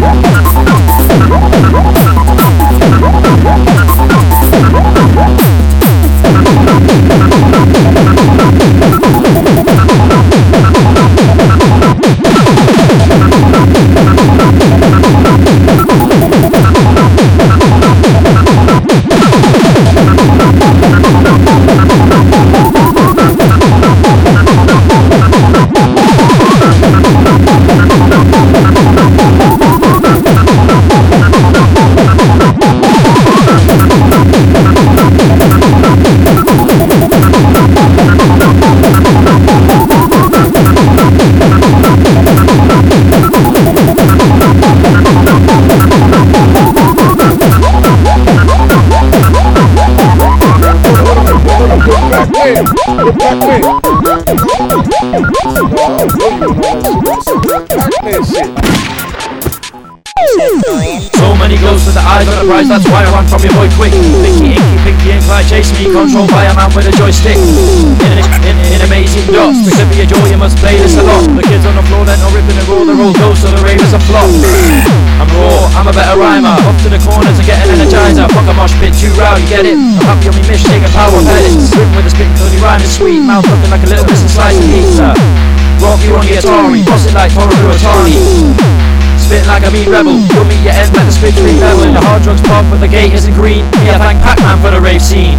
Woo! So many ghosts with the eyes on the prize, that's why I run from your boy quick. Pinky, inky, pinky, incline, chase me, controlled by a man with a joystick. In, in, in amazing dots, to be a joy, you must play this a lot. The kids on the floor, they're not ripping the roll, they're all ghosts, so the rave is a flop. I'm raw, I'm a better rhymer, off to the corners to get energizer. Fuck a mosh pit, too rowdy, get it? I'm happy on me mish, taking power pellets. Swim with a spit, only rhyme is sweet. Mouth looking like a little bit of slice of pizza. Rock you on the Atari, boss it like Toru Iwatani. Spit like a mean rebel, you'll meet your end like the split screen level. The hard drugs pop, but the gate isn't green. Yeah, thank Pac-Man for the rave scene.